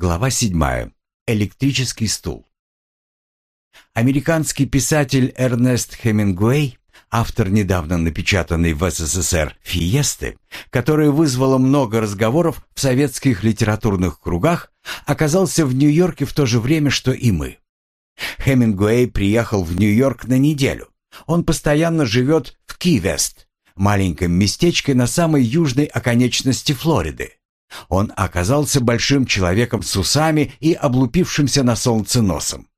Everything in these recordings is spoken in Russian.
Глава 7. Электрический стул. Американский писатель Эрнест Хемингуэй, автор недавно напечатанной в СССР «Фиесты», которая вызвала много разговоров в советских литературных кругах, оказался в Нью-Йорке в то же время, что и мы. Хемингуэй приехал в Нью-Йорк на неделю. Он постоянно живет в Ки-Вест, маленьком местечке на самой южной оконечности Флориды. Он оказался большим человеком с усами и облупившимся на солнце носом.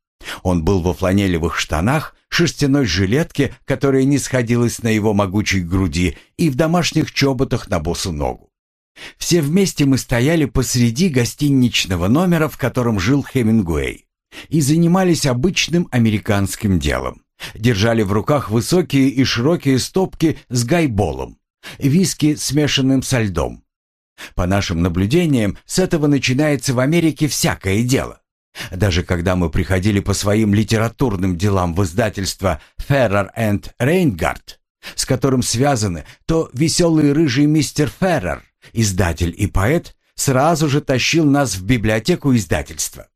Он был во фланелевых штанах, шерстяной жилетке, которая не сходилась на его могучей груди, и в домашних чоботах на босу ногу. Все вместе мы стояли посреди гостиничного номера, в котором жил Хемингуэй, и занимались обычным американским делом. Держали в руках высокие и широкие стопки с гайболом, виски, смешанным со льдом, по нашим наблюдениям, с этого начинается в Америке всякое дело. Даже когда мы приходили по своим литературным делам в издательство Ferrer and Reingard, с которым связаны то веселый рыжий мистер Феррер, издатель и поэт, сразу же тащил нас в библиотеку издательства.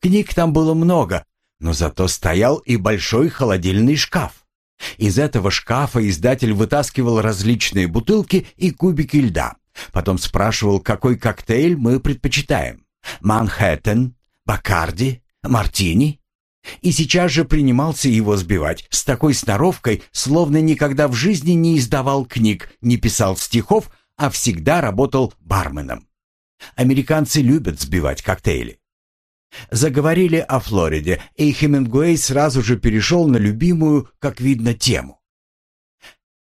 Книг там было много, но зато стоял и большой холодильный шкаф. Из этого шкафа издатель вытаскивал различные бутылки и кубики льда, Потом спрашивал, какой коктейль мы предпочитаем. Манхэттен, Бакарди, Мартини. И сейчас же принимался его сбивать с такой сноровкой, словно никогда в жизни не издавал книг, не писал стихов, а всегда работал барменом. Американцы любят сбивать коктейли. Заговорили о Флориде, и Хемингуэй сразу же перешел на любимую, как видно, тему.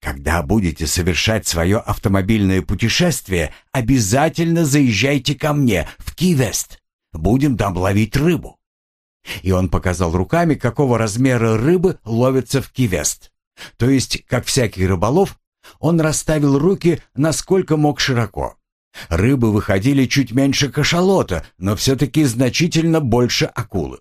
Когда будете совершать свое автомобильное путешествие, обязательно заезжайте ко мне в Кивест. Будем там ловить рыбу. И он показал руками, какого размера рыбы ловятся в Кивест. То есть, как всякий рыболов, он расставил руки насколько мог широко. Рыбы выходили чуть меньше кашалота, но все-таки значительно больше акулы.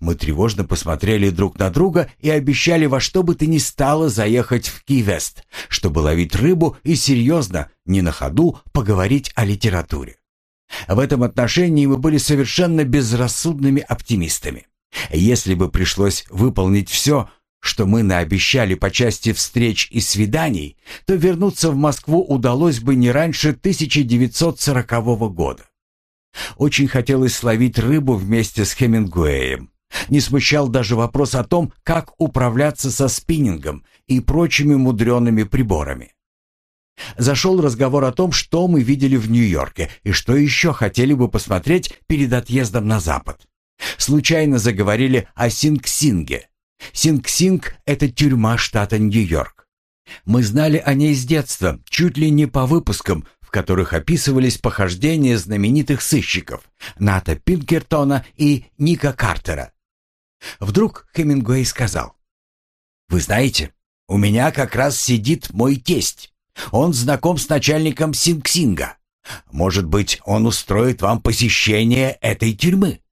Мы тревожно посмотрели друг на друга и обещали во что бы то ни стало заехать в Кивест, чтобы ловить рыбу и серьезно, не на ходу, поговорить о литературе. В этом отношении мы были совершенно безрассудными оптимистами. Если бы пришлось выполнить все, что мы наобещали по части встреч и свиданий, то вернуться в Москву удалось бы не раньше 1940 года. Очень хотелось словить рыбу вместе с Хемингуэем. Не смущал даже вопрос о том, как управляться со спиннингом и прочими мудреными приборами. Зашел разговор о том, что мы видели в Нью-Йорке и что еще хотели бы посмотреть перед отъездом на Запад. Случайно заговорили о Синг-Синге. Синг-Синг — это тюрьма штата Нью-Йорк. Мы знали о ней с детства, чуть ли не по выпускам, которых описывались похождения знаменитых сыщиков Ната Пинкертона и Ника Картера. Вдруг Хемингуэй сказал, «Вы знаете, у меня как раз сидит мой тесть. Он знаком с начальником Синг-Синга. Может быть, он устроит вам посещение этой тюрьмы?»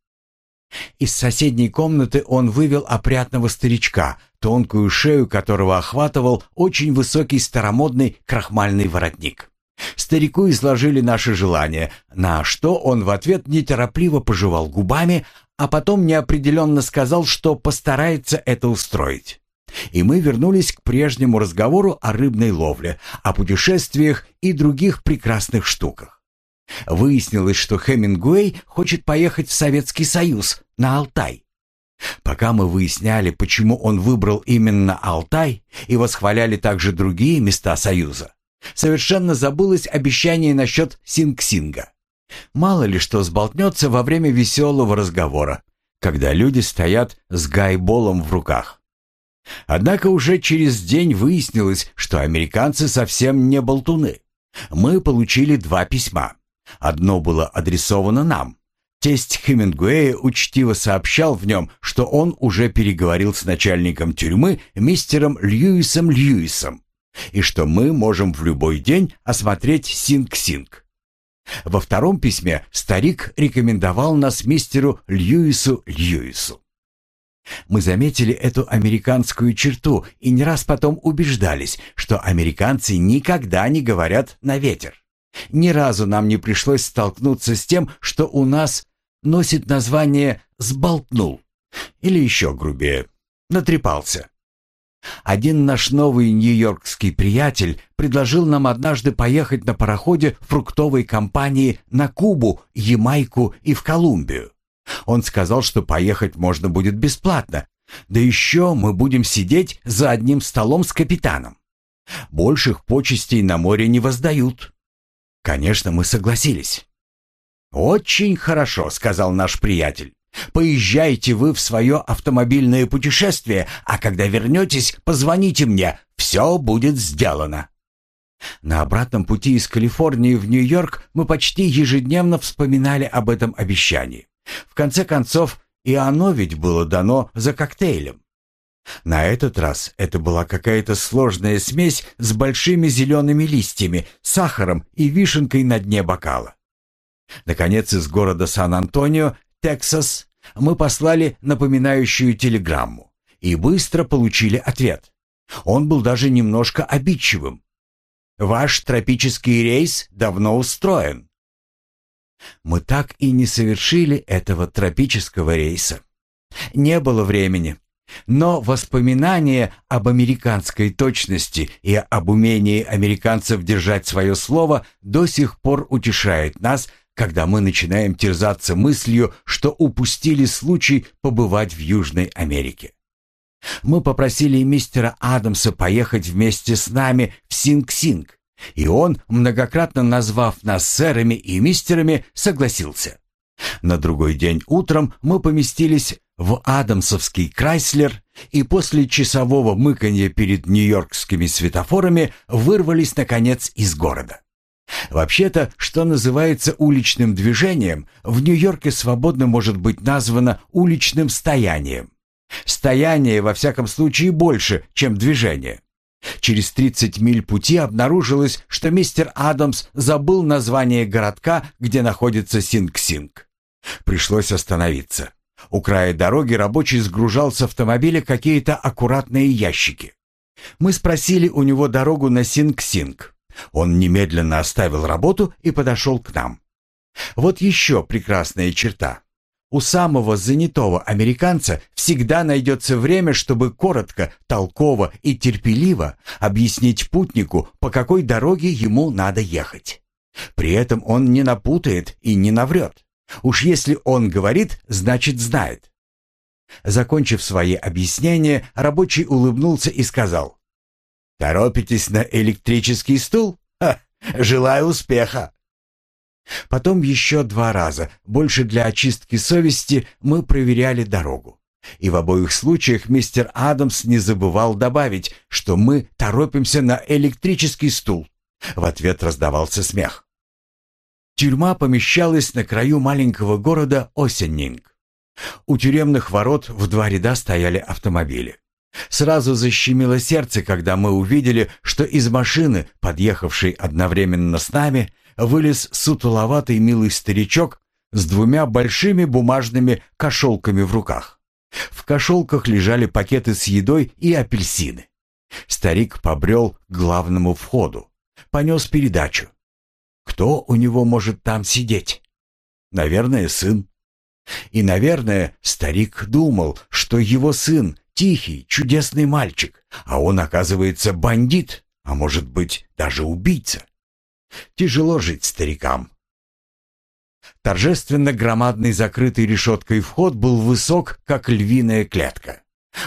Из соседней комнаты он вывел опрятного старичка, тонкую шею которого охватывал очень высокий старомодный крахмальный воротник. Старику изложили наши желания, на что он в ответ неторопливо пожевал губами, а потом неопределенно сказал, что постарается это устроить. И мы вернулись к прежнему разговору о рыбной ловле, о путешествиях и других прекрасных штуках. Выяснилось, что Хемингуэй хочет поехать в Советский Союз, на Алтай. Пока мы выясняли, почему он выбрал именно Алтай и восхваляли также другие места Союза, Совершенно забылось обещание насчет Синг-Синга. Мало ли что сболтнется во время веселого разговора, когда люди стоят с гайболом в руках. Однако уже через день выяснилось, что американцы совсем не болтуны. Мы получили два письма. Одно было адресовано нам. Тесть Хемингуэя учтиво сообщал в нем, что он уже переговорил с начальником тюрьмы мистером Льюисом Льюисом и что мы можем в любой день осмотреть Синг-Синг. Во втором письме старик рекомендовал нас мистеру Льюису Льюису. Мы заметили эту американскую черту и не раз потом убеждались, что американцы никогда не говорят на ветер. Ни разу нам не пришлось столкнуться с тем, что у нас носит название «сболтнул». Или еще грубее «натрепался». Один наш новый нью-йоркский приятель предложил нам однажды поехать на пароходе фруктовой компании на Кубу, Ямайку и в Колумбию. Он сказал, что поехать можно будет бесплатно, да еще мы будем сидеть за одним столом с капитаном. Больших почестей на море не воздают. Конечно, мы согласились. «Очень хорошо», — сказал наш приятель. «Поезжайте вы в свое автомобильное путешествие, а когда вернетесь, позвоните мне. Все будет сделано». На обратном пути из Калифорнии в Нью-Йорк мы почти ежедневно вспоминали об этом обещании. В конце концов, и оно ведь было дано за коктейлем. На этот раз это была какая-то сложная смесь с большими зелеными листьями, сахаром и вишенкой на дне бокала. Наконец, из города Сан-Антонио, Тексас, мы послали напоминающую телеграмму и быстро получили ответ. Он был даже немножко обидчивым. «Ваш тропический рейс давно устроен». Мы так и не совершили этого тропического рейса. Не было времени. Но воспоминания об американской точности и об умении американцев держать свое слово до сих пор утешает нас, когда мы начинаем терзаться мыслью, что упустили случай побывать в Южной Америке. Мы попросили мистера Адамса поехать вместе с нами в Синг-Синг, и он, многократно назвав нас сэрами и мистерами, согласился. На другой день утром мы поместились в Адамсовский Крайслер и после часового мыканья перед нью-йоркскими светофорами вырвались, наконец, из города. Вообще-то, что называется уличным движением, в Нью-Йорке свободно может быть названо уличным стоянием. Стояние, во всяком случае, больше, чем движение. Через 30 миль пути обнаружилось, что мистер Адамс забыл название городка, где находится Синг-Синг. Пришлось остановиться. У края дороги рабочий сгружал с автомобиля какие-то аккуратные ящики. Мы спросили у него дорогу на Синг-Синг. Он немедленно оставил работу и подошел к нам. Вот еще прекрасная черта. У самого занятого американца всегда найдется время, чтобы коротко, толково и терпеливо объяснить путнику, по какой дороге ему надо ехать. При этом он не напутает и не наврет. Уж если он говорит, значит знает. Закончив свои объяснения, рабочий улыбнулся и сказал, «Торопитесь на электрический стул? Ха, желаю успеха!» Потом еще два раза, больше для очистки совести, мы проверяли дорогу. И в обоих случаях мистер Адамс не забывал добавить, что мы торопимся на электрический стул. В ответ раздавался смех. Тюрьма помещалась на краю маленького города Осеннинг. У тюремных ворот в два ряда стояли автомобили. Сразу защемило сердце, когда мы увидели, что из машины, подъехавшей одновременно с нами, вылез сутуловатый милый старичок с двумя большими бумажными кошелками в руках. В кошелках лежали пакеты с едой и апельсины. Старик побрел к главному входу, понес передачу. Кто у него может там сидеть? Наверное, сын. И, наверное, старик думал, что его сын тихий, чудесный мальчик, а он, оказывается, бандит, а может быть, даже убийца. Тяжело жить старикам. Торжественно громадный закрытый решеткой вход был высок, как львиная клетка.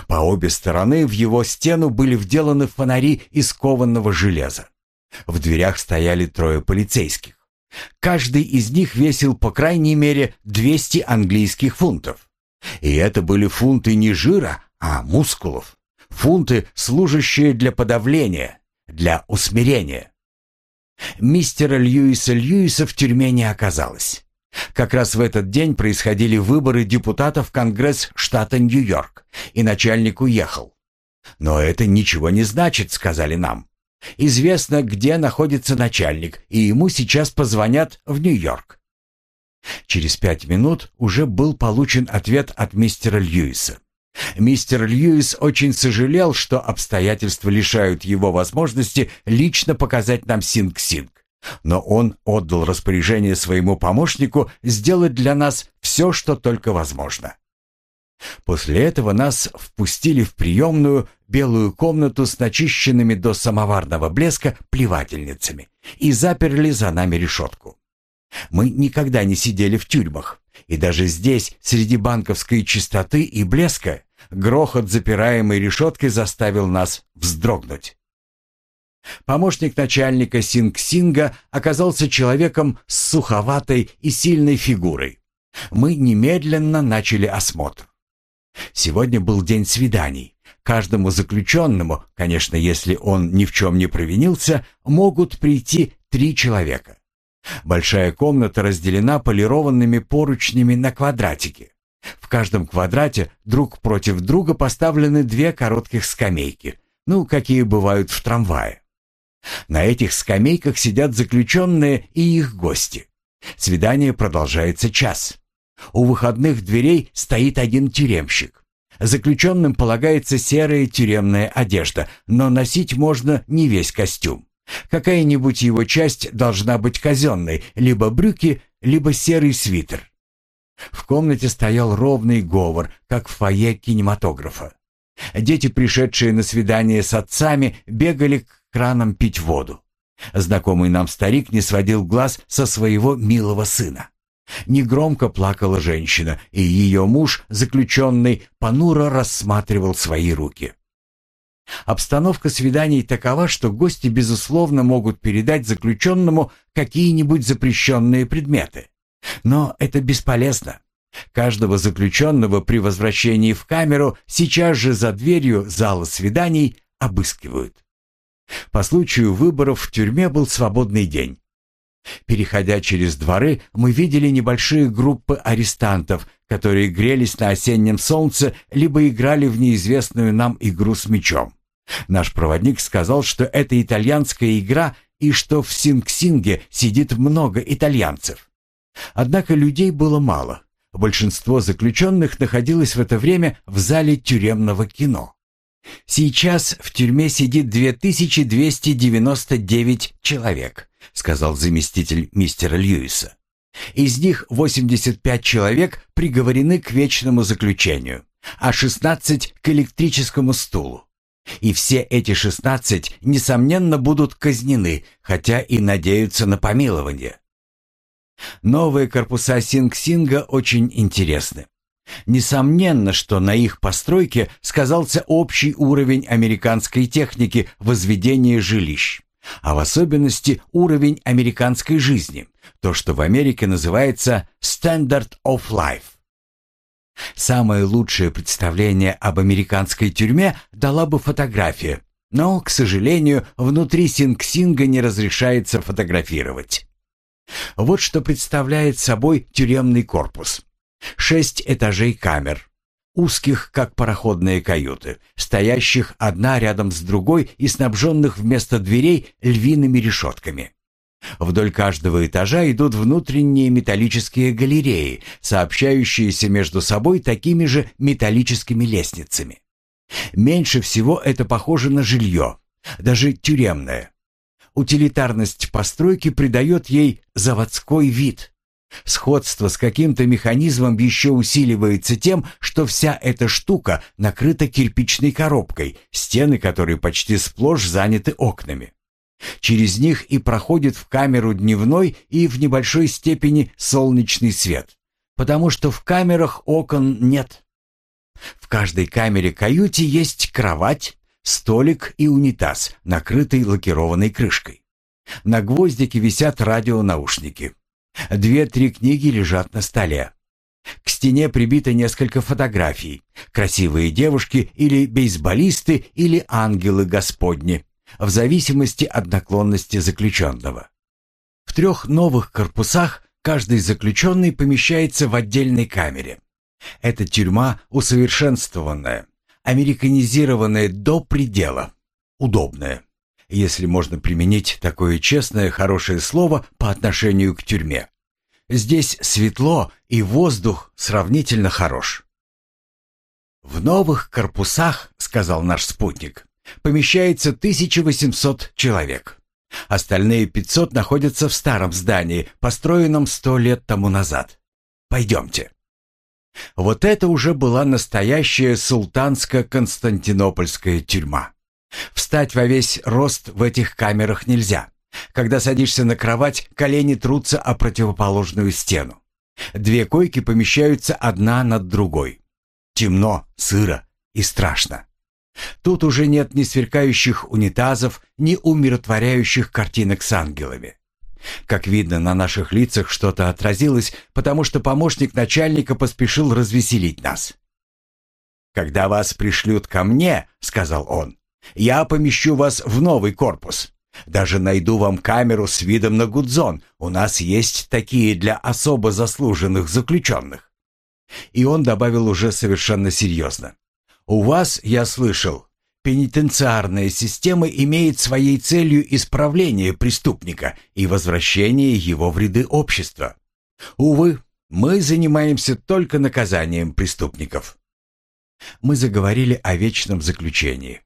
По обе стороны в его стену были вделаны фонари из кованного железа. В дверях стояли трое полицейских. Каждый из них весил по крайней мере 200 английских фунтов. И это были фунты не жира, а мускулов. Фунты, служащие для подавления, для усмирения. Мистера Льюиса Льюиса в тюрьме не оказалось. Как раз в этот день происходили выборы депутатов в Конгресс штата Нью-Йорк, и начальник уехал. «Но это ничего не значит», — сказали нам. Известно, где находится начальник, и ему сейчас позвонят в Нью-Йорк. Через пять минут уже был получен ответ от мистера Льюиса. Мистер Льюис очень сожалел, что обстоятельства лишают его возможности лично показать нам Синг-Синг. Но он отдал распоряжение своему помощнику сделать для нас все, что только возможно. После этого нас впустили в приемную белую комнату с начищенными до самоварного блеска плевательницами и заперли за нами решетку. Мы никогда не сидели в тюрьмах, и даже здесь, среди банковской чистоты и блеска, грохот запираемой решетки заставил нас вздрогнуть. Помощник начальника Синг-Синга оказался человеком с суховатой и сильной фигурой. Мы немедленно начали осмотр. Сегодня был день свиданий. Каждому заключенному, конечно, если он ни в чем не провинился, могут прийти три человека. Большая комната разделена полированными поручнями на квадратики. В каждом квадрате друг против друга поставлены две коротких скамейки, ну, какие бывают в трамвае. На этих скамейках сидят заключенные и их гости. Свидание продолжается час. У выходных дверей стоит один тюремщик. Заключенным полагается серая тюремная одежда, но носить можно не весь костюм. Какая-нибудь его часть должна быть казенной, либо брюки, либо серый свитер. В комнате стоял ровный говор, как в фойе кинематографа. Дети, пришедшие на свидание с отцами, бегали к кранам пить воду. Знакомый нам старик не сводил глаз со своего милого сына. Негромко плакала женщина, и ее муж, заключенный, понуро рассматривал свои руки. Обстановка свиданий такова, что гости, безусловно, могут передать заключенному какие-нибудь запрещенные предметы. Но это бесполезно. Каждого заключенного при возвращении в камеру сейчас же за дверью зала свиданий обыскивают. По случаю выборов в тюрьме был свободный день. Переходя через дворы, мы видели небольшие группы арестантов, которые грелись на осеннем солнце, либо играли в неизвестную нам игру с мячом. Наш проводник сказал, что это итальянская игра и что в Синг-Синге сидит много итальянцев. Однако людей было мало. Большинство заключенных находилось в это время в зале тюремного кино. «Сейчас в тюрьме сидит 2299 человек», сказал заместитель мистера Льюиса. «Из них 85 человек приговорены к вечному заключению, а 16 к электрическому стулу. И все эти 16, несомненно, будут казнены, хотя и надеются на помилование». Новые корпуса Синг-Синга очень интересны. Несомненно, что на их постройке сказался общий уровень американской техники возведения жилищ, а в особенности уровень американской жизни, то, что в Америке называется «standard of life». Самое лучшее представление об американской тюрьме дала бы фотография, но, к сожалению, внутри Синг-Синга не разрешается фотографировать. Вот что представляет собой тюремный корпус. Шесть этажей камер, узких, как пароходные каюты, стоящих одна рядом с другой и снабженных вместо дверей львиными решетками. Вдоль каждого этажа идут внутренние металлические галереи, сообщающиеся между собой такими же металлическими лестницами. Меньше всего это похоже на жилье, даже тюремное. Утилитарность постройки придает ей заводской вид. Сходство с каким-то механизмом еще усиливается тем, что вся эта штука накрыта кирпичной коробкой, стены которой почти сплошь заняты окнами. Через них и проходит в камеру дневной и в небольшой степени солнечный свет, потому что в камерах окон нет. В каждой камере-каюте есть кровать, столик и унитаз, накрытый лакированной крышкой. На гвоздике висят радионаушники. Две-три книги лежат на столе. К стене прибито несколько фотографий. Красивые девушки или бейсболисты или ангелы Господни, в зависимости от наклонности заключенного. В трех новых корпусах каждый заключенный помещается в отдельной камере. Это тюрьма усовершенствованная, американизированная до предела, удобная если можно применить такое честное, хорошее слово по отношению к тюрьме. Здесь светло, и воздух сравнительно хорош. «В новых корпусах, — сказал наш спутник, — помещается 1800 человек. Остальные 500 находятся в старом здании, построенном сто лет тому назад. Пойдемте. Вот это уже была настоящая султанско-константинопольская тюрьма. Встать во весь рост в этих камерах нельзя. Когда садишься на кровать, колени трутся о противоположную стену. Две койки помещаются одна над другой. Темно, сыро и страшно. Тут уже нет ни сверкающих унитазов, ни умиротворяющих картинок с ангелами. Как видно, на наших лицах что-то отразилось, потому что помощник начальника поспешил развеселить нас. «Когда вас пришлют ко мне, — сказал он, — я помещу вас в новый корпус. Даже найду вам камеру с видом на Гудзон. У нас есть такие для особо заслуженных заключенных». И он добавил уже совершенно серьезно. «У вас, я слышал, пенитенциарная система имеет своей целью исправление преступника и возвращение его в ряды общества. Увы, мы занимаемся только наказанием преступников». Мы заговорили о вечном заключении.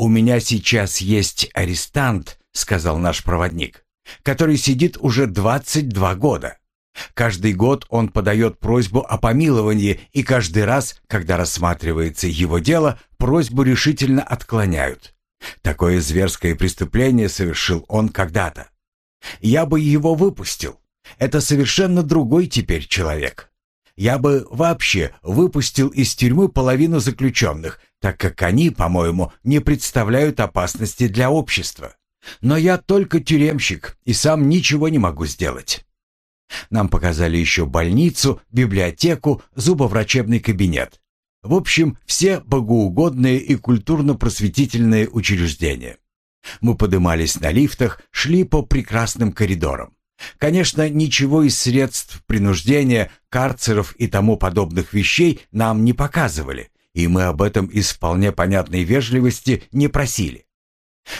«У меня сейчас есть арестант», — сказал наш проводник, «который сидит уже 22 года. Каждый год он подает просьбу о помиловании, и каждый раз, когда рассматривается его дело, просьбу решительно отклоняют. Такое зверское преступление совершил он когда-то. Я бы его выпустил. Это совершенно другой теперь человек. Я бы вообще выпустил из тюрьмы половину заключенных, так как они, по-моему, не представляют опасности для общества. Но я только тюремщик и сам ничего не могу сделать. Нам показали еще больницу, библиотеку, зубоврачебный кабинет. В общем, все богоугодные и культурно-просветительные учреждения. Мы подымались на лифтах, шли по прекрасным коридорам. Конечно, ничего из средств принуждения, карцеров и тому подобных вещей нам не показывали, и мы об этом из вполне понятной вежливости не просили.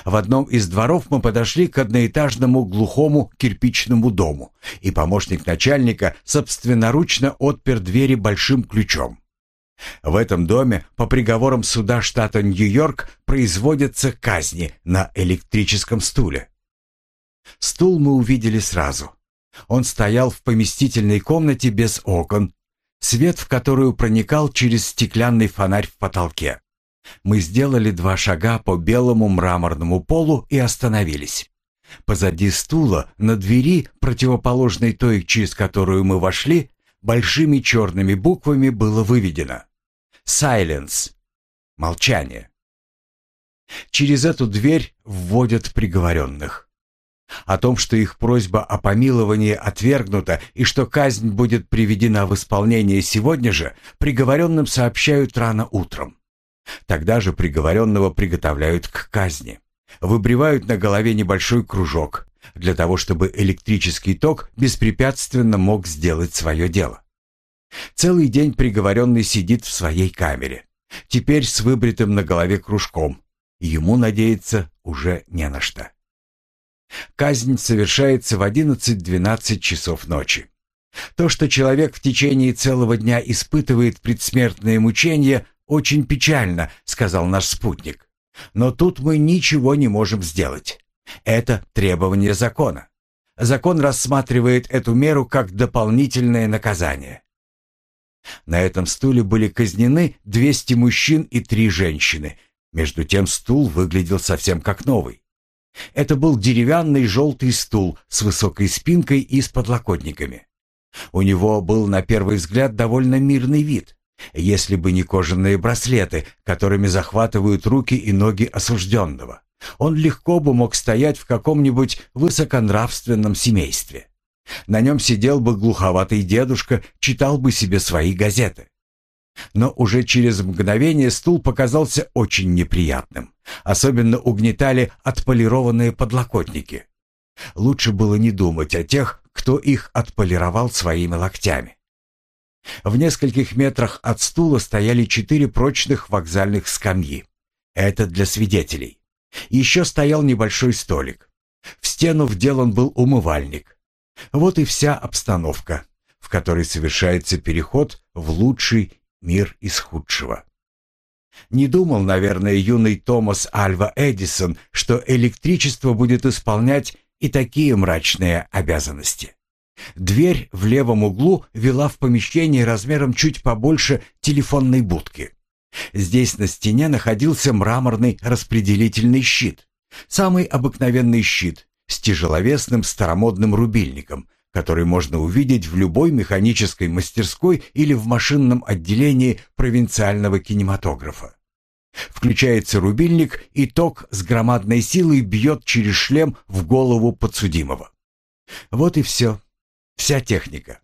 В одном из дворов мы подошли к одноэтажному глухому кирпичному дому, и помощник начальника собственноручно отпер двери большим ключом. В этом доме по приговорам суда штата Нью-Йорк производятся казни на электрическом стуле. Стул мы увидели сразу. Он стоял в поместительной комнате без окон, свет в которую проникал через стеклянный фонарь в потолке. Мы сделали два шага по белому мраморному полу и остановились. Позади стула, на двери, противоположной той, через которую мы вошли, большими черными буквами было выведено «Silence» — «Молчание». Через эту дверь вводят приговоренных. О том, что их просьба о помиловании отвергнута и что казнь будет приведена в исполнение сегодня же, приговоренным сообщают рано утром. Тогда же приговоренного приготовляют к казни. Выбривают на голове небольшой кружок, для того чтобы электрический ток беспрепятственно мог сделать свое дело. Целый день приговоренный сидит в своей камере. Теперь с выбритым на голове кружком. Ему надеяться уже не на что. Казнь совершается в 11-12 часов ночи. То, что человек в течение целого дня испытывает предсмертные мучения, «Очень печально», — сказал наш спутник. «Но тут мы ничего не можем сделать. Это требование закона. Закон рассматривает эту меру как дополнительное наказание». На этом стуле были казнены 200 мужчин и 3 женщины. Между тем стул выглядел совсем как новый. Это был деревянный желтый стул с высокой спинкой и с подлокотниками. У него был на первый взгляд довольно мирный вид. Если бы не кожаные браслеты, которыми захватывают руки и ноги осужденного, он легко бы мог стоять в каком-нибудь высоконравственном семействе. На нем сидел бы глуховатый дедушка, читал бы себе свои газеты. Но уже через мгновение стул показался очень неприятным. Особенно угнетали отполированные подлокотники. Лучше было не думать о тех, кто их отполировал своими локтями. В нескольких метрах от стула стояли четыре прочных вокзальных скамьи. Это для свидетелей. Еще стоял небольшой столик. В стену вделан был умывальник. Вот и вся обстановка, в которой совершается переход в лучший мир из худшего. Не думал, наверное, юный Томас Альва Эдисон, что электричество будет исполнять и такие мрачные обязанности. Дверь в левом углу вела в помещение размером чуть побольше телефонной будки. Здесь на стене находился мраморный распределительный щит. Самый обыкновенный щит с тяжеловесным старомодным рубильником, который можно увидеть в любой механической мастерской или в машинном отделении провинциального кинематографа. Включается рубильник, и ток с громадной силой бьет через шлем в голову подсудимого. Вот и все. Вся техника.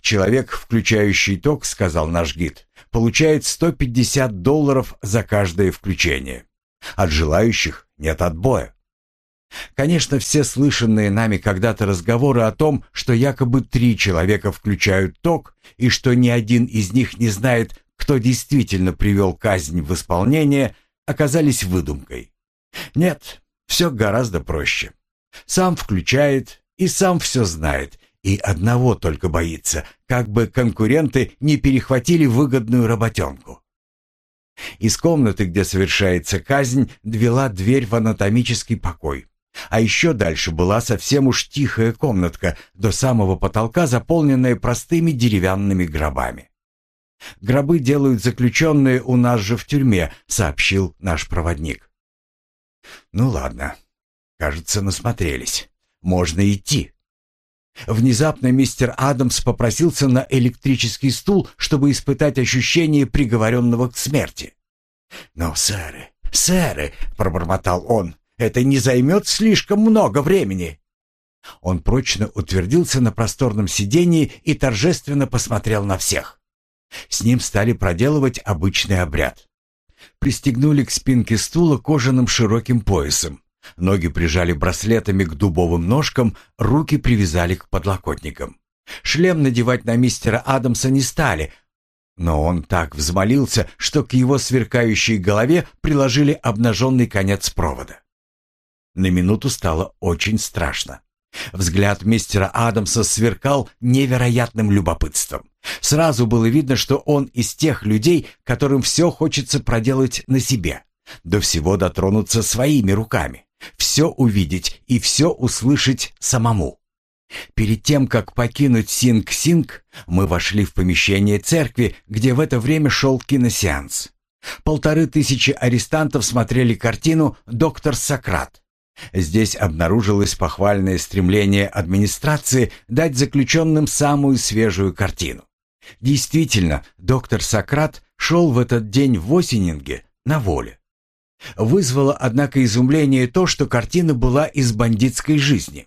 Человек, включающий ток, сказал наш гид, получает 150 долларов за каждое включение. От желающих нет отбоя. Конечно, все слышанные нами когда-то разговоры о том, что якобы три человека включают ток, и что ни один из них не знает, кто действительно привел казнь в исполнение, оказались выдумкой. Нет, все гораздо проще. Сам включает и сам все знает, и одного только боится, как бы конкуренты не перехватили выгодную работенку. Из комнаты, где совершается казнь, двела дверь в анатомический покой. А еще дальше была совсем уж тихая комнатка, до самого потолка заполненная простыми деревянными гробами. «Гробы делают заключенные у нас же в тюрьме», — сообщил наш проводник. «Ну ладно. Кажется, насмотрелись. Можно идти». Внезапно мистер Адамс попросился на электрический стул, чтобы испытать ощущение приговоренного к смерти. «Но, сэры, сэры», — пробормотал он, — «это не займет слишком много времени». Он прочно утвердился на просторном сидении и торжественно посмотрел на всех. С ним стали проделывать обычный обряд. Пристегнули к спинке стула кожаным широким поясом. Ноги прижали браслетами к дубовым ножкам, руки привязали к подлокотникам. Шлем надевать на мистера Адамса не стали, но он так взмолился, что к его сверкающей голове приложили обнаженный конец провода. На минуту стало очень страшно. Взгляд мистера Адамса сверкал невероятным любопытством. Сразу было видно, что он из тех людей, которым все хочется проделать на себе, до всего дотронуться своими руками все увидеть и все услышать самому. Перед тем, как покинуть Синг-Синг, мы вошли в помещение церкви, где в это время шел киносеанс. Полторы тысячи арестантов смотрели картину «Доктор Сократ». Здесь обнаружилось похвальное стремление администрации дать заключенным самую свежую картину. Действительно, доктор Сократ шел в этот день в Осенинге на воле. Вызвало, однако, изумление то, что картина была из бандитской жизни.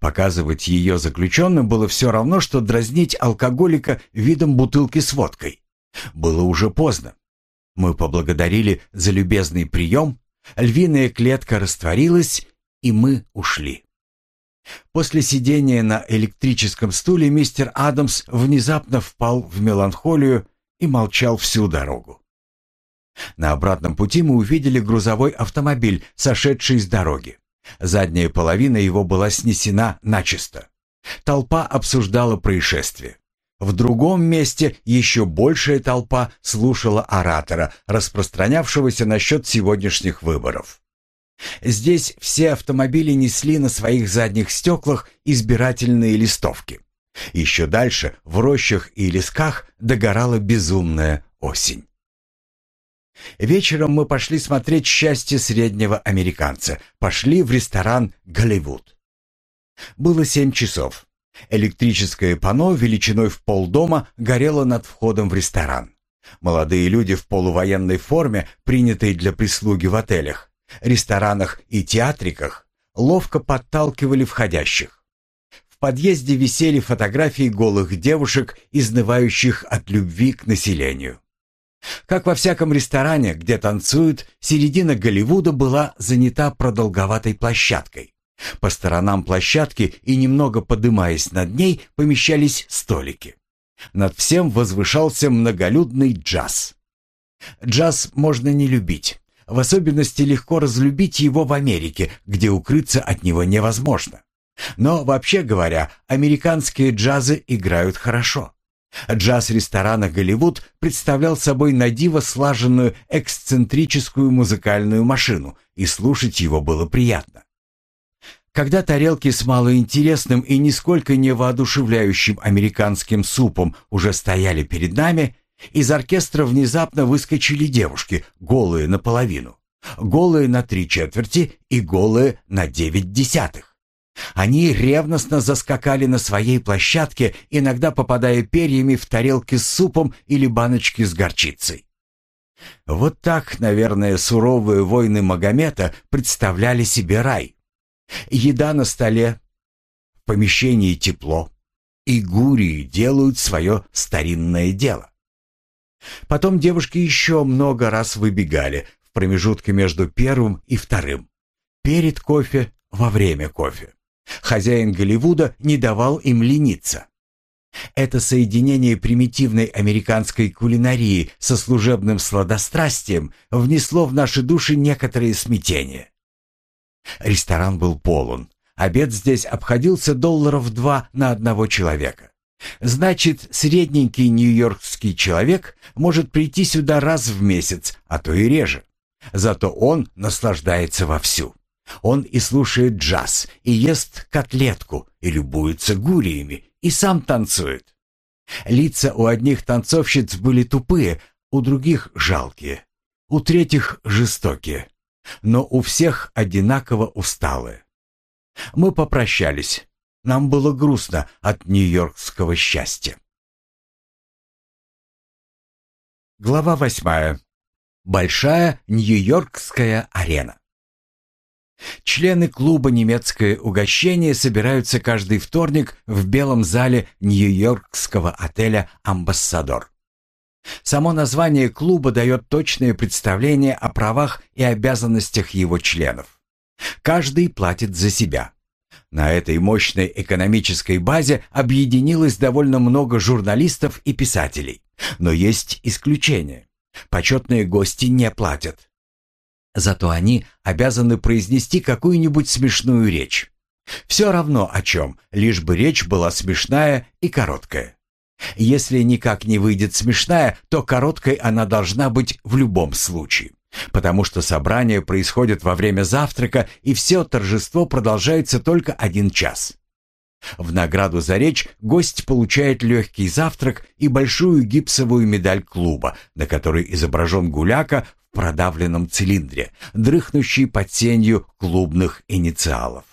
Показывать ее заключенным было все равно, что дразнить алкоголика видом бутылки с водкой. Было уже поздно. Мы поблагодарили за любезный прием, львиная клетка растворилась, и мы ушли. После сидения на электрическом стуле мистер Адамс внезапно впал в меланхолию и молчал всю дорогу. На обратном пути мы увидели грузовой автомобиль, сошедший с дороги. Задняя половина его была снесена начисто. Толпа обсуждала происшествие. В другом месте еще большая толпа слушала оратора, распространявшегося насчет сегодняшних выборов. Здесь все автомобили несли на своих задних стеклах избирательные листовки. Еще дальше, в рощах и лесках, догорала безумная осень. Вечером мы пошли смотреть «Счастье среднего американца». Пошли в ресторан «Голливуд». Было семь часов. Электрическое панно величиной в полдома горело над входом в ресторан. Молодые люди в полувоенной форме, принятой для прислуги в отелях, ресторанах и театриках, ловко подталкивали входящих. В подъезде висели фотографии голых девушек, изнывающих от любви к населению. Как во всяком ресторане, где танцуют, середина Голливуда была занята продолговатой площадкой. По сторонам площадки и немного подымаясь над ней помещались столики. Над всем возвышался многолюдный джаз. Джаз можно не любить. В особенности легко разлюбить его в Америке, где укрыться от него невозможно. Но, вообще говоря, американские джазы играют хорошо. Джаз ресторана «Голливуд» представлял собой надиво слаженную эксцентрическую музыкальную машину, и слушать его было приятно. Когда тарелки с малоинтересным и нисколько не воодушевляющим американским супом уже стояли перед нами, из оркестра внезапно выскочили девушки, голые наполовину, голые на три четверти и голые на девять десятых. Они ревностно заскакали на своей площадке, иногда попадая перьями в тарелки с супом или баночки с горчицей. Вот так, наверное, суровые войны Магомета представляли себе рай. Еда на столе, в помещении тепло, и гурии делают свое старинное дело. Потом девушки еще много раз выбегали в промежутке между первым и вторым. Перед кофе, во время кофе. Хозяин Голливуда не давал им лениться. Это соединение примитивной американской кулинарии со служебным сладострастием внесло в наши души некоторые смятения. Ресторан был полон. Обед здесь обходился долларов два на одного человека. Значит, средненький нью-йоркский человек может прийти сюда раз в месяц, а то и реже. Зато он наслаждается вовсю. Он и слушает джаз, и ест котлетку, и любуется гуриями, и сам танцует. Лица у одних танцовщиц были тупые, у других жалкие, у третьих жестокие, но у всех одинаково усталые. Мы попрощались. Нам было грустно от нью-йоркского счастья. Глава восьмая. Большая Нью-Йоркская арена. Члены клуба «Немецкое угощение» собираются каждый вторник в белом зале нью-йоркского отеля «Амбассадор». Само название клуба дает точное представление о правах и обязанностях его членов. Каждый платит за себя. На этой мощной экономической базе объединилось довольно много журналистов и писателей. Но есть исключения. Почетные гости не платят. Зато они обязаны произнести какую-нибудь смешную речь. Все равно о чем, лишь бы речь была смешная и короткая. Если никак не выйдет смешная, то короткой она должна быть в любом случае. Потому что собрание происходит во время завтрака, и все торжество продолжается только один час. В награду за речь гость получает легкий завтрак и большую гипсовую медаль клуба, на которой изображен гуляка продавленном цилиндре, дрыхнущий под сенью клубных инициалов.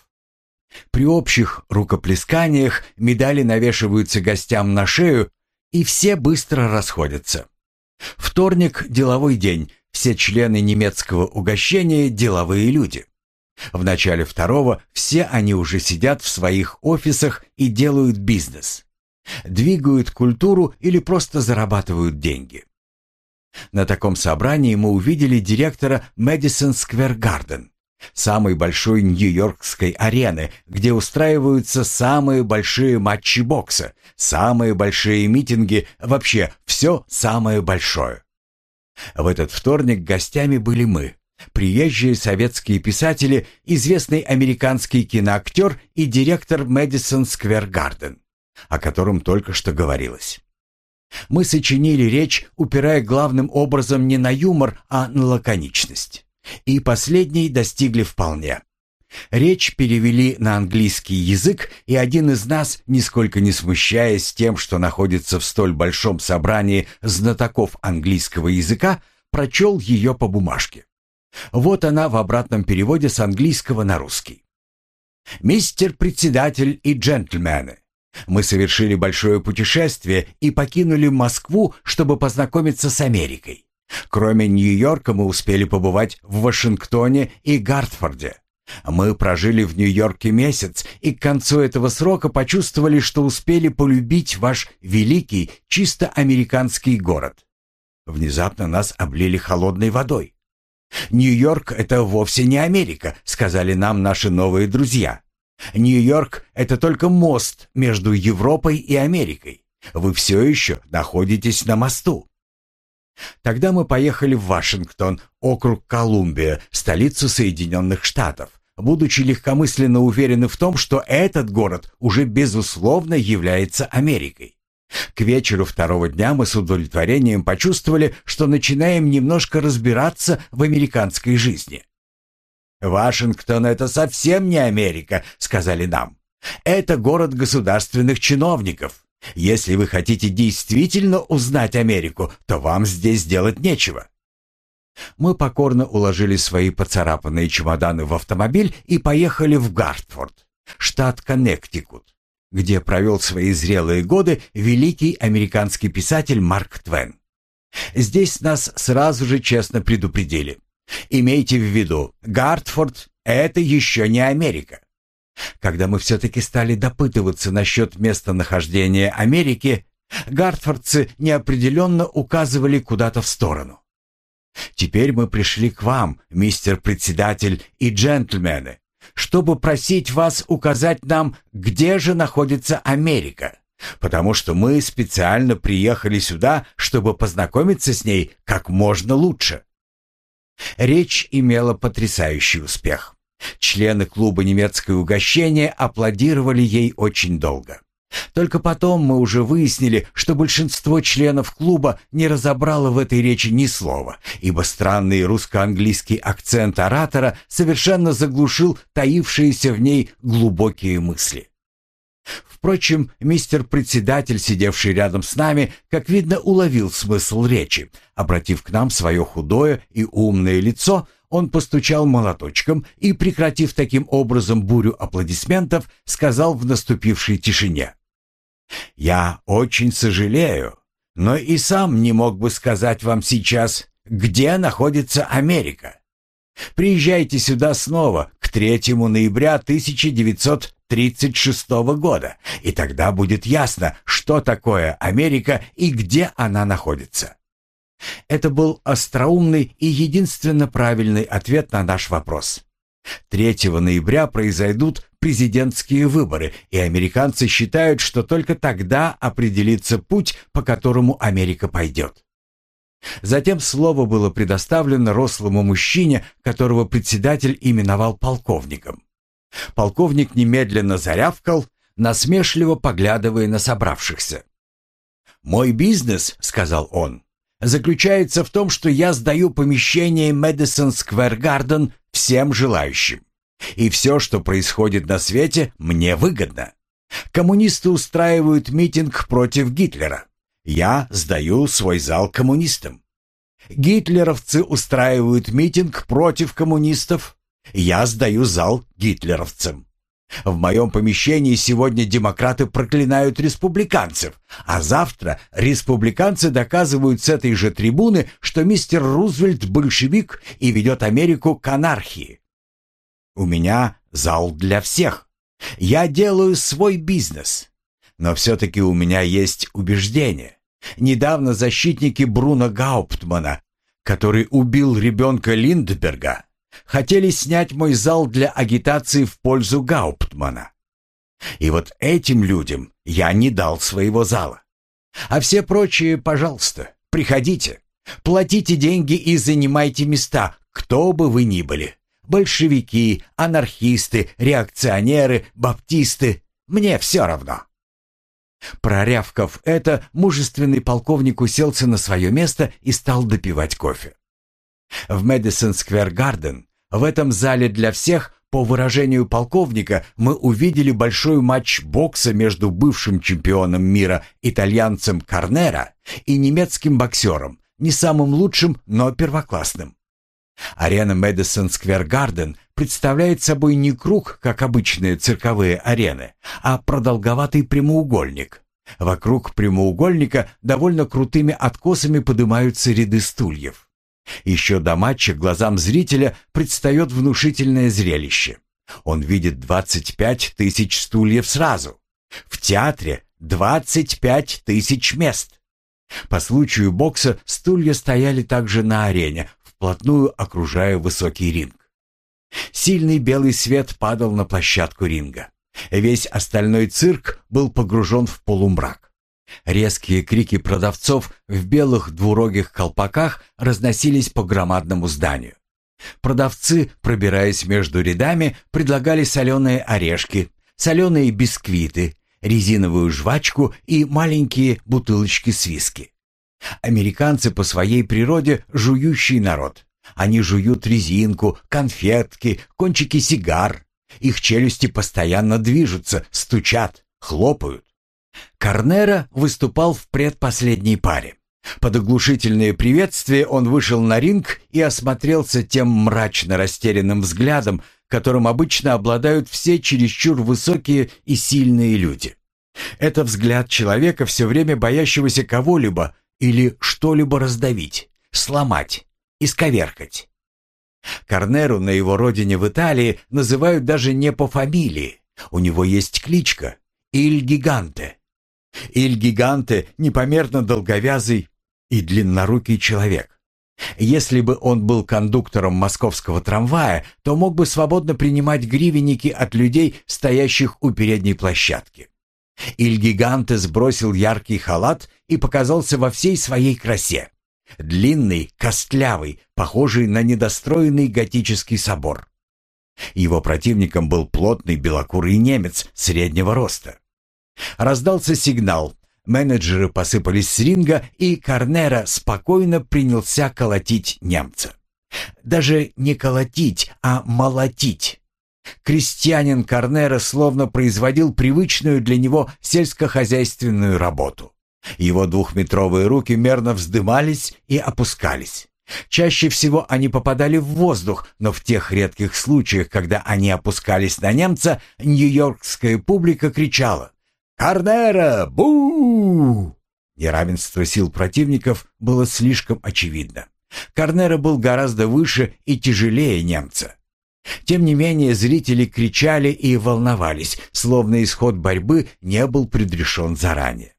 При общих рукоплесканиях медали навешиваются гостям на шею, и все быстро расходятся. Вторник – деловой день, все члены немецкого угощения – деловые люди. В начале второго все они уже сидят в своих офисах и делают бизнес. Двигают культуру или просто зарабатывают деньги. На таком собрании мы увидели директора Madison Square Garden, самой большой нью-йоркской арены, где устраиваются самые большие матчи бокса, самые большие митинги, вообще все самое большое. В этот вторник гостями были мы, приезжие советские писатели, известный американский киноактер и директор Madison Square Garden, о котором только что говорилось. Мы сочинили речь, упирая главным образом не на юмор, а на лаконичность. И последней достигли вполне. Речь перевели на английский язык, и один из нас, нисколько не смущаясь тем, что находится в столь большом собрании знатоков английского языка, прочел ее по бумажке. Вот она в обратном переводе с английского на русский. «Мистер председатель и джентльмены, мы совершили большое путешествие и покинули Москву, чтобы познакомиться с Америкой. Кроме Нью-Йорка мы успели побывать в Вашингтоне и Гартфорде. Мы прожили в Нью-Йорке месяц и к концу этого срока почувствовали, что успели полюбить ваш великий, чисто американский город. Внезапно нас облили холодной водой. «Нью-Йорк — это вовсе не Америка», — сказали нам наши новые друзья. Нью-Йорк — это только мост между Европой и Америкой. Вы все еще находитесь на мосту. Тогда мы поехали в Вашингтон, округ Колумбия, столицу Соединенных Штатов, будучи легкомысленно уверены в том, что этот город уже безусловно является Америкой. К вечеру второго дня мы с удовлетворением почувствовали, что начинаем немножко разбираться в американской жизни. «Вашингтон — это совсем не Америка», — сказали нам. «Это город государственных чиновников. Если вы хотите действительно узнать Америку, то вам здесь делать нечего». Мы покорно уложили свои поцарапанные чемоданы в автомобиль и поехали в Гартфорд, штат Коннектикут, где провел свои зрелые годы великий американский писатель Марк Твен. Здесь нас сразу же честно предупредили. Имейте в виду, Гартфорд — это еще не Америка. Когда мы все-таки стали допытываться насчет местонахождения Америки, гартфордцы неопределенно указывали куда-то в сторону. Теперь мы пришли к вам, мистер председатель и джентльмены, чтобы просить вас указать нам, где же находится Америка, потому что мы специально приехали сюда, чтобы познакомиться с ней как можно лучше. Речь имела потрясающий успех. Члены клуба «Немецкое угощение» аплодировали ей очень долго. Только потом мы уже выяснили, что большинство членов клуба не разобрало в этой речи ни слова, ибо странный русско-английский акцент оратора совершенно заглушил таившиеся в ней глубокие мысли. Впрочем, мистер председатель, сидевший рядом с нами, как видно, уловил смысл речи. Обратив к нам свое худое и умное лицо, он постучал молоточком и, прекратив таким образом бурю аплодисментов, сказал в наступившей тишине. «Я очень сожалею, но и сам не мог бы сказать вам сейчас, где находится Америка. Приезжайте сюда снова к 3 ноября 1936 года, и тогда будет ясно, что такое Америка и где она находится. Это был остроумный и единственно правильный ответ на наш вопрос. 3 ноября произойдут президентские выборы, и американцы считают, что только тогда определится путь, по которому Америка пойдет. Затем слово было предоставлено рослому мужчине, которого председатель именовал полковником. Полковник немедленно зарявкал, насмешливо поглядывая на собравшихся. «Мой бизнес», — сказал он, заключается в том, что я сдаю помещение Мэдисон Сквер Гарден всем желающим. И все, что происходит на свете, мне выгодно. Коммунисты устраивают митинг против Гитлера. Я сдаю свой зал коммунистам. Гитлеровцы устраивают митинг против коммунистов. Я сдаю зал гитлеровцам. В моем помещении сегодня демократы проклинают республиканцев, а завтра республиканцы доказывают с этой же трибуны, что мистер Рузвельт большевик и ведет Америку к анархии. У меня зал для всех. Я делаю свой бизнес. Но все-таки у меня есть убеждение. Недавно защитники Бруно Гауптмана, который убил ребенка Линдберга, хотели снять мой зал для агитации в пользу Гауптмана. И вот этим людям я не дал своего зала. А все прочие, пожалуйста, приходите. Платите деньги и занимайте места, кто бы вы ни были. Большевики, анархисты, реакционеры, баптисты. Мне все равно. Прорявкав это, мужественный полковник уселся на свое место и стал допивать кофе. В Мэдисон Сквер Гарден, в этом зале для всех, по выражению полковника, мы увидели большой матч бокса между бывшим чемпионом мира итальянцем Карнера и немецким боксером, не самым лучшим, но первоклассным. Арена Мэдисон Сквер Гарден представляет собой не круг, как обычные цирковые арены, а продолговатый прямоугольник. Вокруг прямоугольника довольно крутыми откосами поднимаются ряды стульев. Еще до матча глазам зрителя предстает внушительное зрелище. Он видит 25 тысяч стульев сразу. В театре 25 тысяч мест. По случаю бокса стулья стояли также на арене, вплотную окружая высокий ринг. Сильный белый свет падал на площадку ринга. Весь остальной цирк был погружен в полумрак. Резкие крики продавцов в белых двурогих колпаках разносились по громадному зданию. Продавцы, пробираясь между рядами, предлагали соленые орешки, соленые бисквиты, резиновую жвачку и маленькие бутылочки с виски. Американцы по своей природе жующий народ. Они жуют резинку, конфетки, кончики сигар. Их челюсти постоянно движутся, стучат, хлопают. Корнера выступал в предпоследней паре. Под оглушительное приветствие он вышел на ринг и осмотрелся тем мрачно растерянным взглядом, которым обычно обладают все чересчур высокие и сильные люди. Это взгляд человека, все время боящегося кого-либо или что-либо раздавить, сломать, исковеркать. Корнеру на его родине в Италии называют даже не по фамилии. У него есть кличка Иль Гиганте. Иль Гиганте непомерно долговязый и длиннорукий человек. Если бы он был кондуктором московского трамвая, то мог бы свободно принимать гривенники от людей, стоящих у передней площадки. Иль-гиганте сбросил яркий халат и показался во всей своей красе. Длинный, костлявый, похожий на недостроенный готический собор. Его противником был плотный белокурый немец среднего роста. Раздался сигнал. Менеджеры посыпались с ринга, и Корнера спокойно принялся колотить немца. Даже не колотить, а молотить. Крестьянин Корнера словно производил привычную для него сельскохозяйственную работу. Его двухметровые руки мерно вздымались и опускались. Чаще всего они попадали в воздух, но в тех редких случаях, когда они опускались на немца, нью-йоркская публика кричала «Корнера! Бу!» Неравенство сил противников было слишком очевидно. Корнера был гораздо выше и тяжелее немца. Тем не менее, зрители кричали и волновались, словно исход борьбы не был предрешен заранее.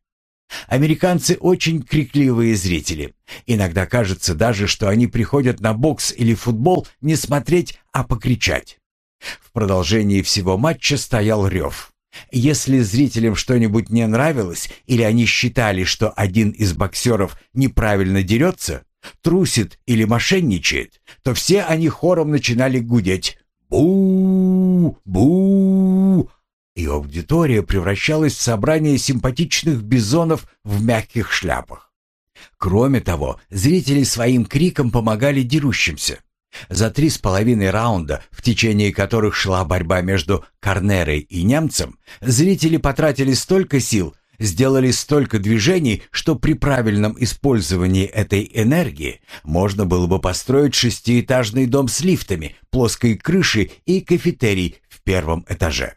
Американцы очень крикливые зрители. Иногда кажется даже, что они приходят на бокс или футбол не смотреть, а покричать. В продолжении всего матча стоял рев. Если зрителям что-нибудь не нравилось или они считали, что один из боксеров неправильно дерется, трусит или мошенничает, то все они хором начинали гудеть «Бу! Бу!» И аудитория превращалась в собрание симпатичных бизонов в мягких шляпах. Кроме того, зрители своим криком помогали дерущимся. За три с половиной раунда, в течение которых шла борьба между Корнерой и немцем, зрители потратили столько сил, сделали столько движений, что при правильном использовании этой энергии можно было бы построить шестиэтажный дом с лифтами, плоской крышей и кафетерий в первом этаже.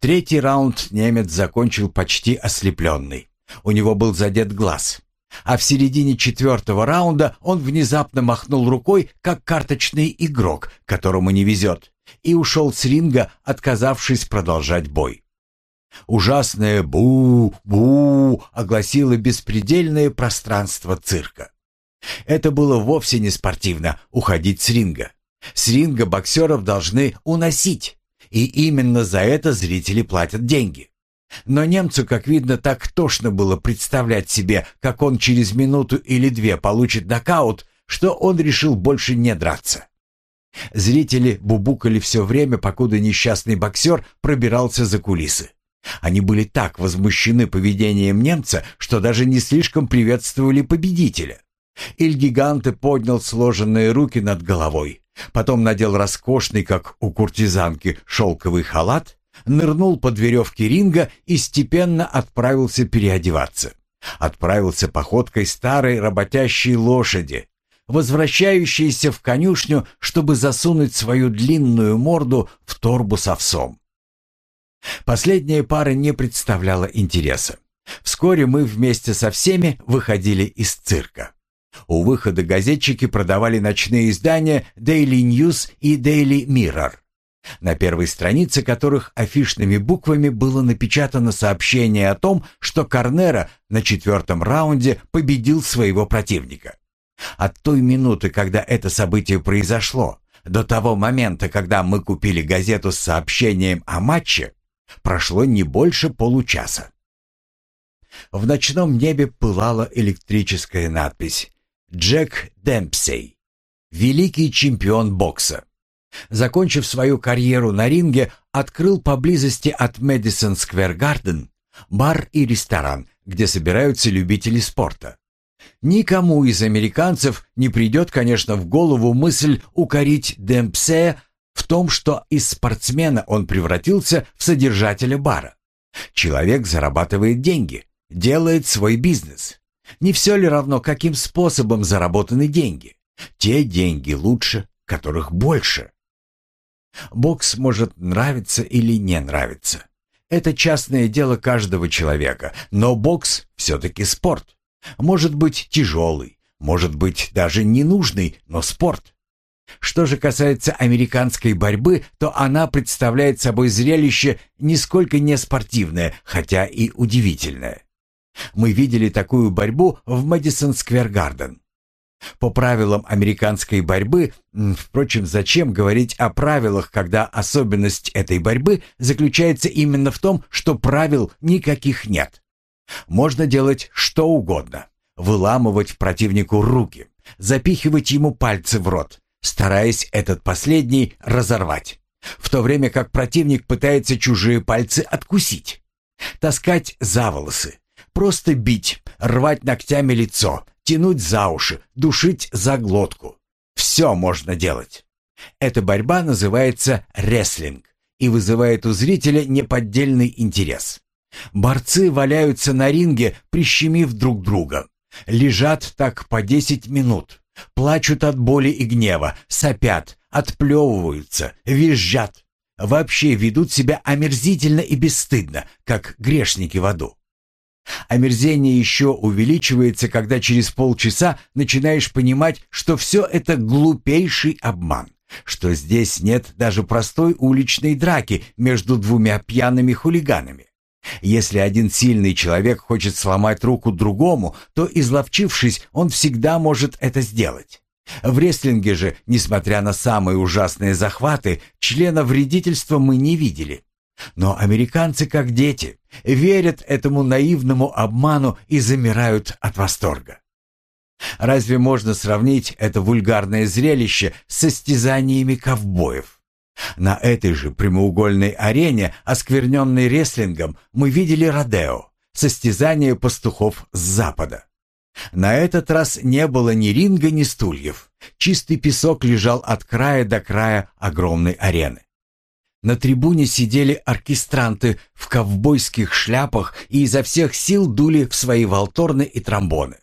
Третий раунд немец закончил почти ослепленный. У него был задет глаз. А в середине четвертого раунда он внезапно махнул рукой, как карточный игрок, которому не везет, и ушел с ринга, отказавшись продолжать бой. Ужасное «бу-бу» огласило беспредельное пространство цирка. Это было вовсе не спортивно — уходить с ринга. С ринга боксеров должны уносить, и именно за это зрители платят деньги. Но немцу, как видно, так тошно было представлять себе, как он через минуту или две получит нокаут, что он решил больше не драться. Зрители бубукали все время, покуда несчастный боксер пробирался за кулисы. Они были так возмущены поведением немца, что даже не слишком приветствовали победителя. Иль-гиганте поднял сложенные руки над головой, потом надел роскошный, как у куртизанки, шелковый халат, нырнул под веревки ринга и степенно отправился переодеваться. Отправился походкой старой работящей лошади, возвращающейся в конюшню, чтобы засунуть свою длинную морду в торбу с овсом. Последняя пара не представляла интереса. Вскоре мы вместе со всеми выходили из цирка. У выхода газетчики продавали ночные издания Daily News и Daily Mirror, на первой странице которых афишными буквами было напечатано сообщение о том, что Корнера на четвертом раунде победил своего противника. От той минуты, когда это событие произошло, до того момента, когда мы купили газету с сообщением о матче, Прошло не больше получаса. В ночном небе пылала электрическая надпись «Джек Демпсей, великий чемпион бокса». Закончив свою карьеру на ринге, открыл поблизости от Мэдисон Сквер Гарден бар и ресторан, где собираются любители спорта. Никому из американцев не придет, конечно, в голову мысль укорить Демпсе в том, что из спортсмена он превратился в содержателя бара. Человек зарабатывает деньги, делает свой бизнес. Не все ли равно, каким способом заработаны деньги? Те деньги лучше, которых больше. Бокс может нравиться или не нравиться. Это частное дело каждого человека, но бокс все-таки спорт. Может быть тяжелый, может быть даже ненужный, но спорт. Что же касается американской борьбы, то она представляет собой зрелище нисколько не спортивное, хотя и удивительное. Мы видели такую борьбу в Мэдисон Сквер Гарден. По правилам американской борьбы, впрочем, зачем говорить о правилах, когда особенность этой борьбы заключается именно в том, что правил никаких нет. Можно делать что угодно. Выламывать противнику руки, запихивать ему пальцы в рот, стараясь этот последний разорвать. В то время как противник пытается чужие пальцы откусить. Таскать за волосы, просто бить, рвать ногтями лицо, тянуть за уши, душить за глотку. Все можно делать. Эта борьба называется рестлинг и вызывает у зрителя неподдельный интерес. Борцы валяются на ринге, прищемив друг друга. Лежат так по 10 минут. Плачут от боли и гнева, сопят, отплевываются, визжат. Вообще ведут себя омерзительно и бесстыдно, как грешники в аду. Омерзение еще увеличивается, когда через полчаса начинаешь понимать, что все это глупейший обман, что здесь нет даже простой уличной драки между двумя пьяными хулиганами. Если один сильный человек хочет сломать руку другому, то, изловчившись, он всегда может это сделать. В рестлинге же, несмотря на самые ужасные захваты, члена вредительства мы не видели. Но американцы, как дети, верят этому наивному обману и замирают от восторга. Разве можно сравнить это вульгарное зрелище с состязаниями ковбоев? На этой же прямоугольной арене, оскверненной рестлингом, мы видели Родео, состязание пастухов с запада. На этот раз не было ни ринга, ни стульев. Чистый песок лежал от края до края огромной арены. На трибуне сидели оркестранты в ковбойских шляпах и изо всех сил дули в свои валторны и тромбоны.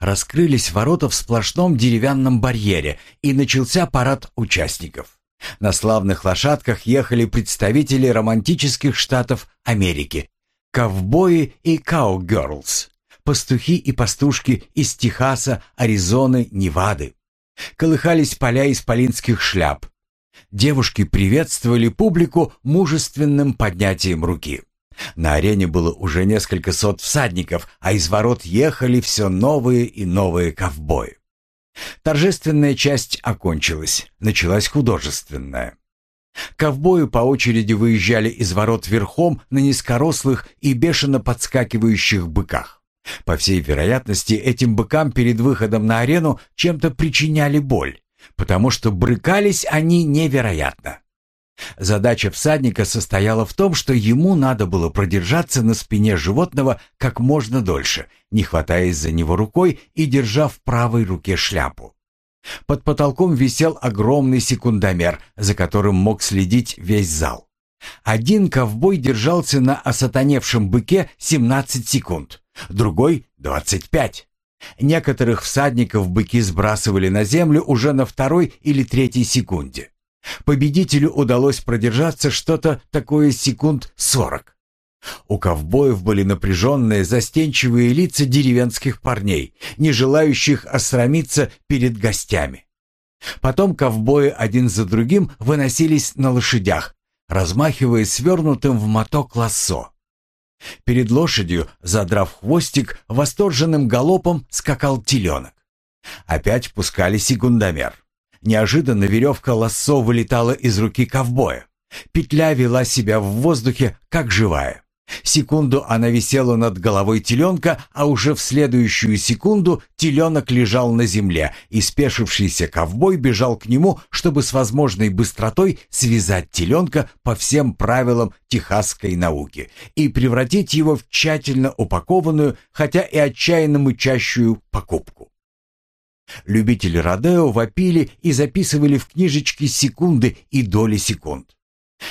Раскрылись ворота в сплошном деревянном барьере, и начался парад участников. На славных лошадках ехали представители романтических штатов Америки, ковбои и каугерлс, пастухи и пастушки из Техаса, Аризоны, Невады. Колыхались поля исполинских шляп, Девушки приветствовали публику мужественным поднятием руки. На арене было уже несколько сот всадников, а из ворот ехали все новые и новые ковбои. Торжественная часть окончилась, началась художественная. Ковбои по очереди выезжали из ворот верхом на низкорослых и бешено подскакивающих быках. По всей вероятности, этим быкам перед выходом на арену чем-то причиняли боль, потому что брыкались они невероятно. Задача всадника состояла в том, что ему надо было продержаться на спине животного как можно дольше, не хватаясь за него рукой и держа в правой руке шляпу. Под потолком висел огромный секундомер, за которым мог следить весь зал. Один ковбой держался на осатаневшем быке 17 секунд, другой — 25. Некоторых всадников быки сбрасывали на землю уже на второй или третьей секунде. Победителю удалось продержаться что-то такое секунд сорок. У ковбоев были напряженные, застенчивые лица деревенских парней, не желающих осрамиться перед гостями. Потом ковбои один за другим выносились на лошадях, размахивая свернутым в моток лассо. Перед лошадью, задрав хвостик, восторженным галопом скакал теленок. Опять пускали секундомер. Неожиданно веревка лассо вылетала из руки ковбоя. Петля вела себя в воздухе, как живая. Секунду она висела над головой теленка, а уже в следующую секунду теленок лежал на земле, и спешившийся ковбой бежал к нему, чтобы с возможной быстротой связать теленка по всем правилам техасской науки и превратить его в тщательно упакованную, хотя и отчаянно мычащую покупку. Любители Родео вопили и записывали в книжечки секунды и доли секунд.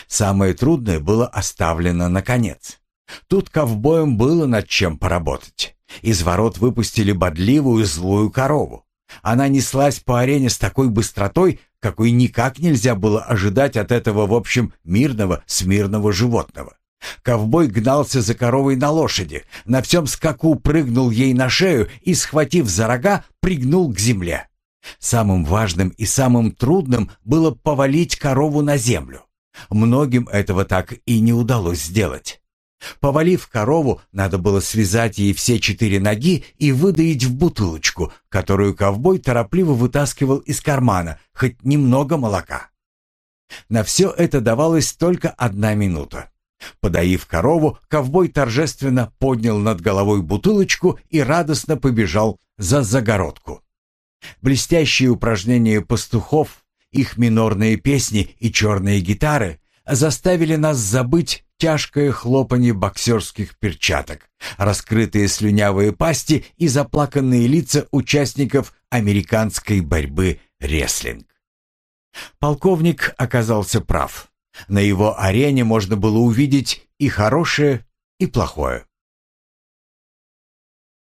Самое трудное было оставлено наконец. Тут ковбоям было над чем поработать. Из ворот выпустили бодливую злую корову. Она неслась по арене с такой быстротой, какой никак нельзя было ожидать от этого, в общем, мирного, смирного животного. Ковбой гнался за коровой на лошади, на всем скаку прыгнул ей на шею и, схватив за рога, пригнул к земле. Самым важным и самым трудным было повалить корову на землю. Многим этого так и не удалось сделать. Повалив корову, надо было связать ей все четыре ноги и выдаить в бутылочку, которую ковбой торопливо вытаскивал из кармана, хоть немного молока. На все это давалась только одна минута. Подоив корову, ковбой торжественно поднял над головой бутылочку и радостно побежал за загородку. Блестящие упражнения пастухов, их минорные песни и черные гитары заставили нас забыть тяжкое хлопанье боксерских перчаток, раскрытые слюнявые пасти и заплаканные лица участников американской борьбы рестлинг. Полковник оказался прав. На его арене можно было увидеть и хорошее, и плохое.